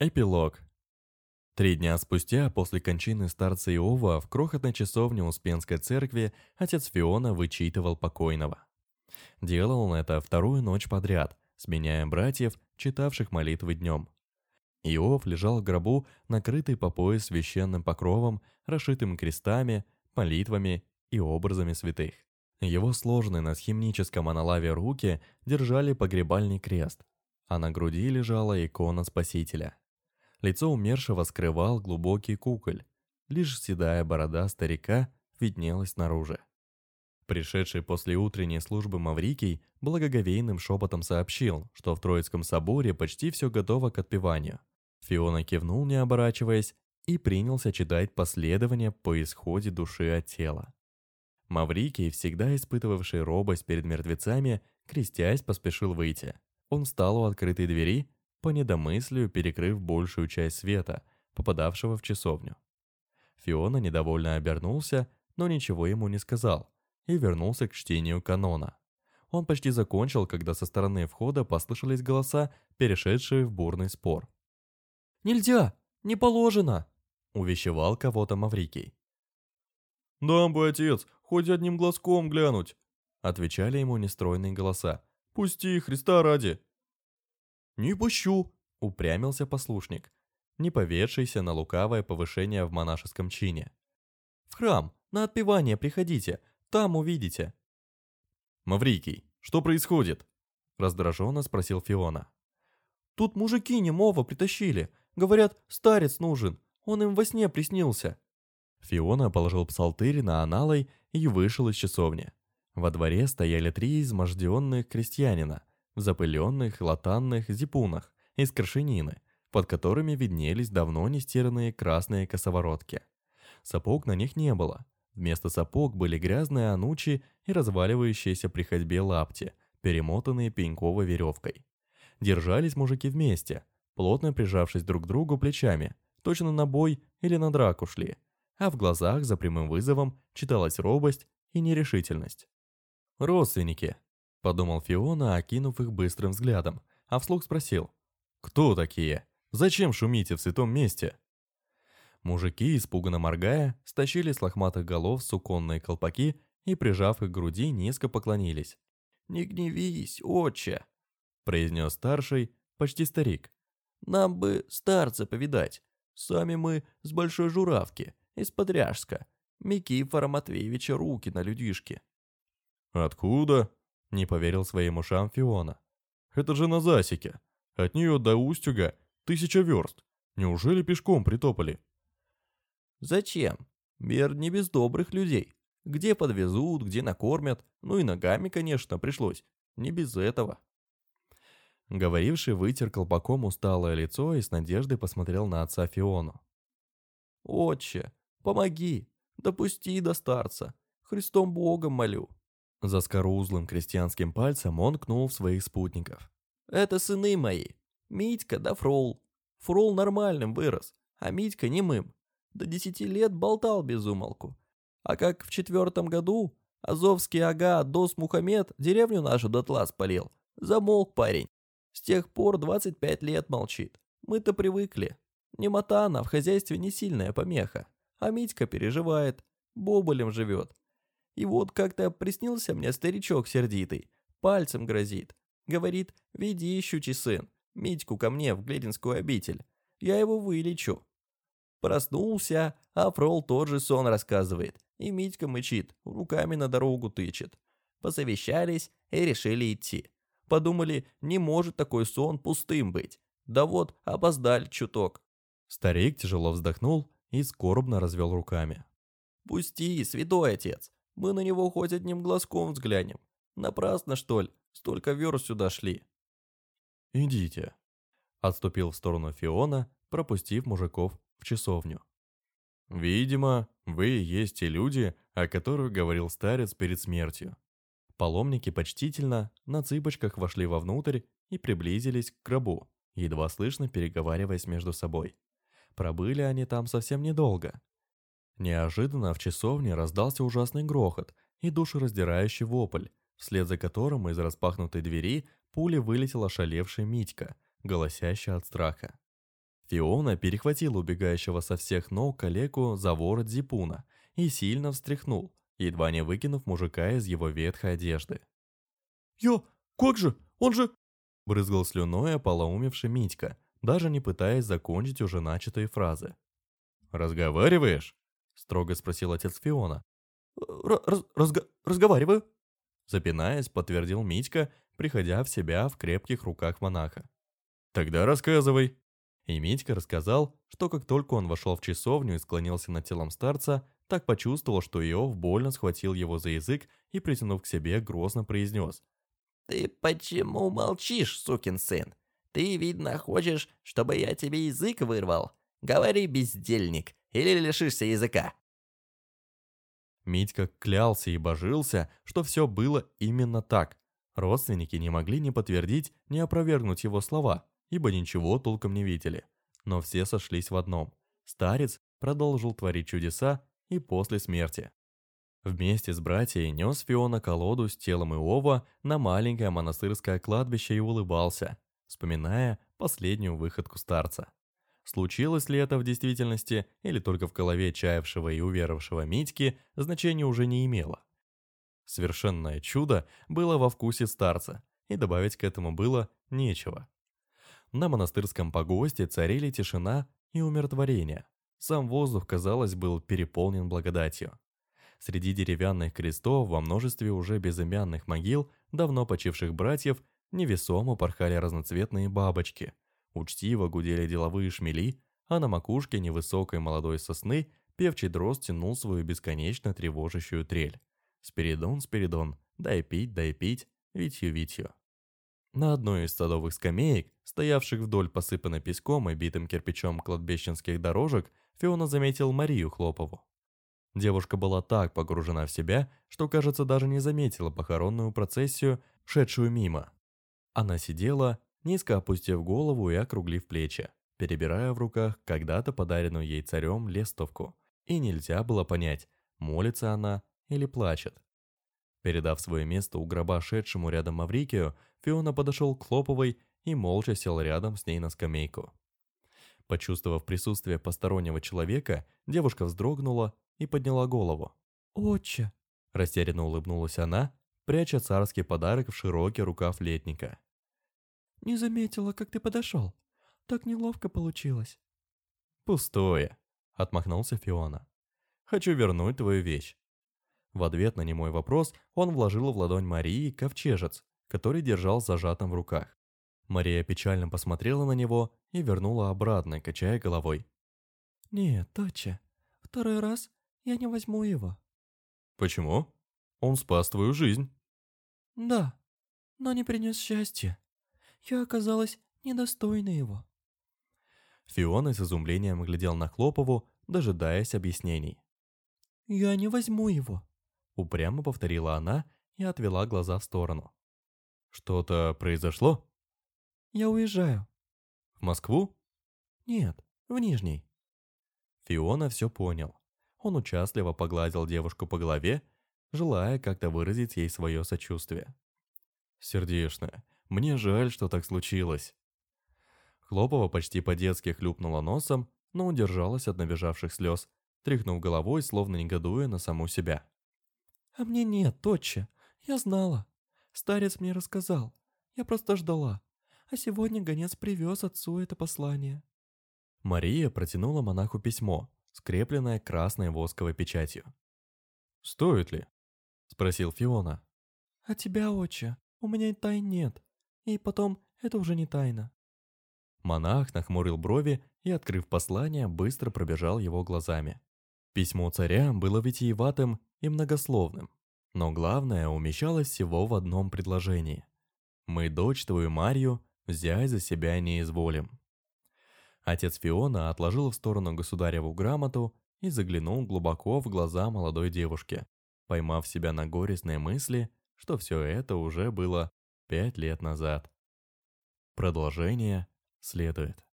Эпилог. Три дня спустя, после кончины старца Иова, в крохотной часовне Успенской церкви отец Фиона вычитывал покойного. Делал он это вторую ночь подряд, сменяя братьев, читавших молитвы днем. Иов лежал в гробу, накрытый по пояс священным покровом, расшитым крестами, молитвами и образами святых. Его сложенные на схимническом аналаве руки держали погребальный крест, а на груди лежала икона Спасителя. Лицо умершего скрывал глубокий куколь. Лишь седая борода старика виднелась снаружи. Пришедший после утренней службы Маврикий благоговейным шепотом сообщил, что в Троицком соборе почти все готово к отпеванию. Фиона кивнул, не оборачиваясь, и принялся читать последования по исходе души от тела. Маврикий, всегда испытывавший робость перед мертвецами, крестясь, поспешил выйти. Он встал у открытой двери по недомыслию перекрыв большую часть света, попадавшего в часовню. Фиона недовольно обернулся, но ничего ему не сказал, и вернулся к чтению канона. Он почти закончил, когда со стороны входа послышались голоса, перешедшие в бурный спор. «Нельзя! Не положено!» — увещевал кого-то Маврикий. «Дам бы, отец, хоть одним глазком глянуть!» — отвечали ему нестройные голоса. «Пусти, Христа ради!» «Не пущу!» — упрямился послушник, не поведшийся на лукавое повышение в монашеском чине. «В храм, на отпевание приходите, там увидите». «Маврикий, что происходит?» — раздраженно спросил Фиона. «Тут мужики немого притащили. Говорят, старец нужен. Он им во сне приснился». Фиона положил псалтырь на аналой и вышел из часовни. Во дворе стояли три изможденных крестьянина, в запыленных латанных зипунах из крашенины, под которыми виднелись давно не стиранные красные косоворотки. Сапог на них не было. Вместо сапог были грязные анучи и разваливающиеся при ходьбе лапти, перемотанные пеньковой веревкой. Держались мужики вместе, плотно прижавшись друг к другу плечами, точно на бой или на драку шли, а в глазах за прямым вызовом читалась робость и нерешительность. «Родственники», — подумал Фиона, окинув их быстрым взглядом, а вслух спросил. «Кто такие? Зачем шумите в святом месте?» Мужики, испуганно моргая, стащили с лохматых голов суконные колпаки и, прижав их к груди, низко поклонились. «Не гневись, отче!» — произнес старший, почти старик. «Нам бы старца повидать. Сами мы с Большой Журавки, из Подряжска. Микифора Матвеевича руки на людишке». «Откуда?» Не поверил своим ушам Фиона. «Это же на засеке. От нее до Устюга тысяча верст. Неужели пешком притопали?» «Зачем? Мир не без добрых людей. Где подвезут, где накормят. Ну и ногами, конечно, пришлось. Не без этого». Говоривший вытер колпаком усталое лицо и с надеждой посмотрел на отца Фиону. «Отче, помоги, допусти до старца. Христом Богом молю». За скорузлым крестьянским пальцем он кнул в своих спутников. «Это сыны мои. Митька да Фрол. Фрол нормальным вырос, а Митька немым. До десяти лет болтал без умолку. А как в четвертом году Азовский ага Дос Мухаммед деревню нашу дотла спалил, замолк парень. С тех пор 25 лет молчит. Мы-то привыкли. Немота она в хозяйстве не сильная помеха. А Митька переживает, боболем живет. И вот как-то приснился мне старичок сердитый, пальцем грозит. Говорит, веди, щучий сын, Митьку ко мне в Глединскую обитель. Я его вылечу. Проснулся, а Фрол тот же сон рассказывает. И Митька мычит, руками на дорогу тычет. Посовещались и решили идти. Подумали, не может такой сон пустым быть. Да вот, опоздали чуток. Старик тяжело вздохнул и скорбно развел руками. «Пусти, святой отец, мы на него хоть одним глазком взглянем. Напрасно, что ли, столько верст сюда шли. «Идите», — отступил в сторону Фиона, пропустив мужиков в часовню. «Видимо, вы и есть те люди, о которых говорил старец перед смертью». Паломники почтительно на цыпочках вошли вовнутрь и приблизились к гробу, едва слышно переговариваясь между собой. Пробыли они там совсем недолго, Неожиданно в часовне раздался ужасный грохот и душераздирающий вопль, вслед за которым из распахнутой двери пули вылетел ошалевший Митька, голосящий от страха. Фиона перехватила убегающего со всех ног калеку за ворот зипуна и сильно встряхнул, едва не выкинув мужика из его ветхой одежды. «Я? Как же? Он же...» Брызгал слюной ополоумевший Митька, даже не пытаясь закончить уже начатые фразы. «Разговариваешь?» — строго спросил отец Фиона. Раз разго разговариваю?» Запинаясь, подтвердил Митька, приходя в себя в крепких руках монаха. «Тогда рассказывай». И Митька рассказал, что как только он вошел в часовню и склонился над телом старца, так почувствовал, что Иов больно схватил его за язык и, притянув к себе, грозно произнес. «Ты почему молчишь, сукин сын? Ты, видно, хочешь, чтобы я тебе язык вырвал? Говори, бездельник, или лишишься языка?» Митька клялся и божился, что все было именно так. Родственники не могли ни подтвердить, ни опровергнуть его слова, ибо ничего толком не видели. Но все сошлись в одном. Старец продолжил творить чудеса и после смерти. Вместе с братьями нес Фиона колоду с телом Иова на маленькое монастырское кладбище и улыбался, вспоминая последнюю выходку старца. Случилось ли это в действительности или только в голове чаявшего и уверовавшего Митьки, значения уже не имело. Совершенное чудо было во вкусе старца, и добавить к этому было нечего. На монастырском погосте царили тишина и умиротворение. Сам воздух, казалось, был переполнен благодатью. Среди деревянных крестов во множестве уже безымянных могил давно почивших братьев невесомо порхали разноцветные бабочки – Учтиво гудели деловые шмели, а на макушке невысокой молодой сосны певчий дрозд тянул свою бесконечно тревожащую трель. Спиридон, Спиридон, дай пить, дай пить, витью-витью. На одной из садовых скамеек, стоявших вдоль посыпанной песком и битым кирпичом кладбищенских дорожек, Фиона заметил Марию Хлопову. Девушка была так погружена в себя, что, кажется, даже не заметила похоронную процессию, шедшую мимо. Она сидела, низко опустив голову и округлив плечи, перебирая в руках когда-то подаренную ей царем лестовку, и нельзя было понять, молится она или плачет. Передав свое место у гроба шедшему рядом Маврикию, Фиона подошел к Хлоповой и молча сел рядом с ней на скамейку. Почувствовав присутствие постороннего человека, девушка вздрогнула и подняла голову. «Отче!» – растерянно улыбнулась она, пряча царский подарок в широкий рукав летника. Не заметила, как ты подошел. Так неловко получилось». «Пустое», — отмахнулся Фиона. «Хочу вернуть твою вещь». В ответ на немой вопрос он вложил в ладонь Марии ковчежец, который держал зажатым в руках. Мария печально посмотрела на него и вернула обратно, качая головой. «Нет, доча, второй раз я не возьму его». «Почему? Он спас твою жизнь». «Да, но не принес счастья. Я оказалась недостойна его. Фиона с изумлением глядел на Хлопову, дожидаясь объяснений. «Я не возьму его», — упрямо повторила она и отвела глаза в сторону. «Что-то произошло?» «Я уезжаю». «В Москву?» «Нет, в Нижний». Фиона все понял. Он участливо погладил девушку по голове, желая как-то выразить ей свое сочувствие. «Сердечная, мне жаль, что так случилось». Хлопова почти по-детски хлюпнула носом, но удержалась от набежавших слез, тряхнув головой, словно негодуя на саму себя. «А мне нет, отче. Я знала. Старец мне рассказал. Я просто ждала. А сегодня гонец привез отцу это послание». Мария протянула монаху письмо, скрепленное красной восковой печатью. «Стоит ли?» — спросил Фиона. «А тебя, отче, у меня и тайн нет. И потом, это уже не тайна. Монах нахмурил брови и, открыв послание, быстро пробежал его глазами. Письмо царя было витиеватым и многословным, но главное умещалось всего в одном предложении. «Мы дочь твою Марью взять за себя не изволим». Отец Фиона отложил в сторону государеву грамоту и заглянул глубоко в глаза молодой девушки, поймав себя на горестной мысли, что все это уже было пять лет назад. Продолжение следует.